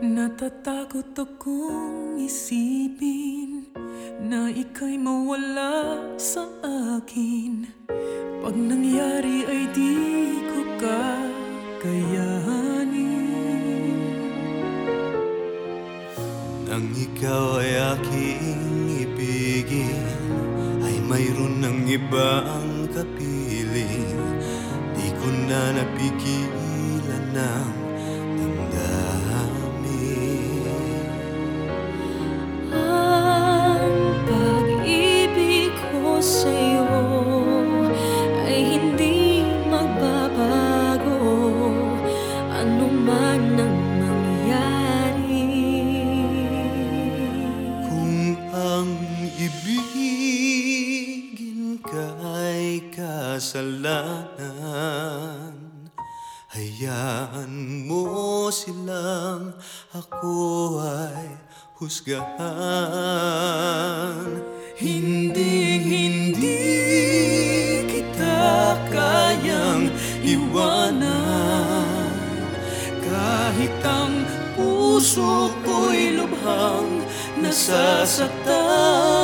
Natatakot akong isipin Na ika'y mawala sa akin. Pag nangyari ay di ko kakayanin. Nang ikaw ay aking ibigin Ay mayroon ng ibang kapiling Di ko na napigilan ng Ano man ang mangyari. Kung ang ibigin ka ay kasalanan mo silang ako ay husgahan. Hindi, Kahit puso ko'y lubhang nasasaktan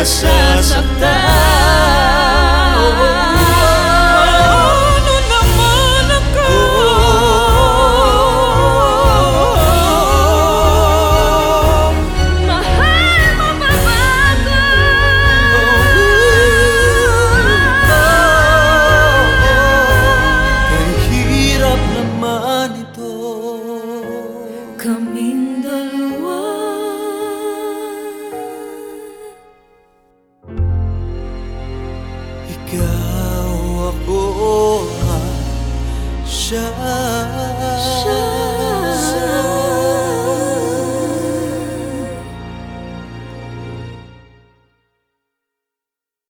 nasasaktan Ano naman ako? Mahal mo ba bago? Ang hirap naman ito Kaming dalawa 愿我不安生